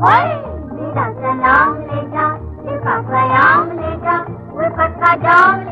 मेरा सलाम ले जा सिपा सयाम ले जा उल्फत का जाम